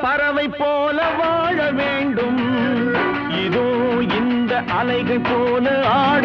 பறவை போல வாழ வேண்டும். இதோ இந்த அலைகள் போல ஆட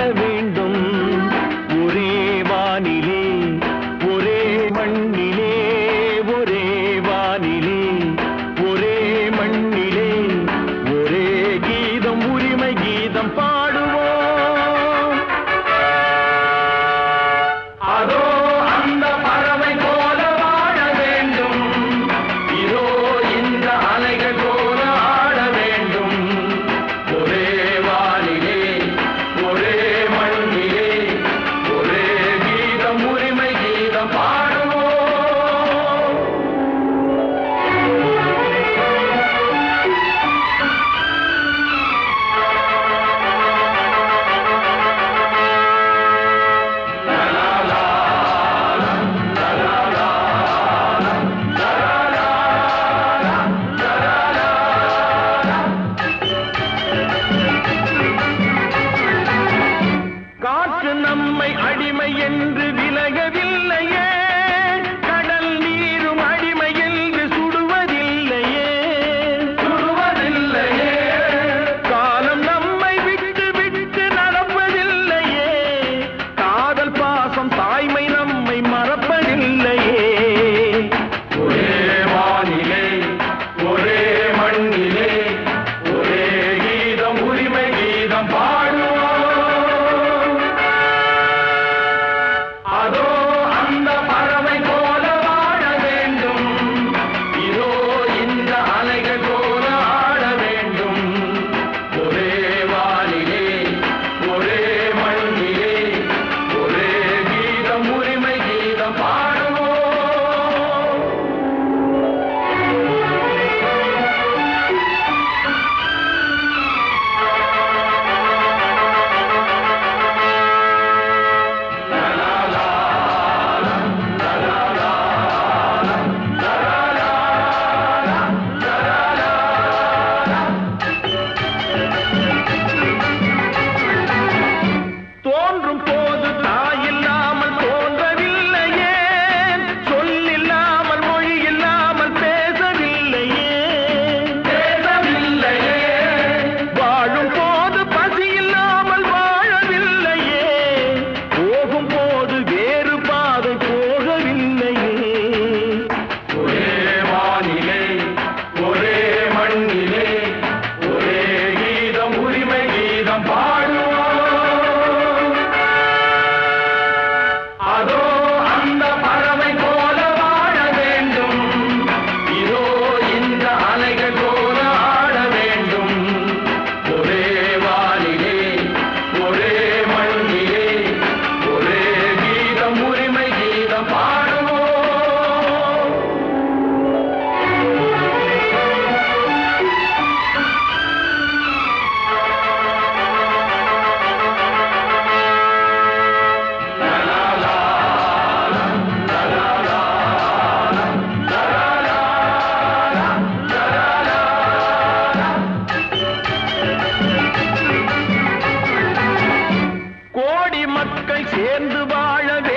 Freedom சேர்ந்து வாழ வேண்டும்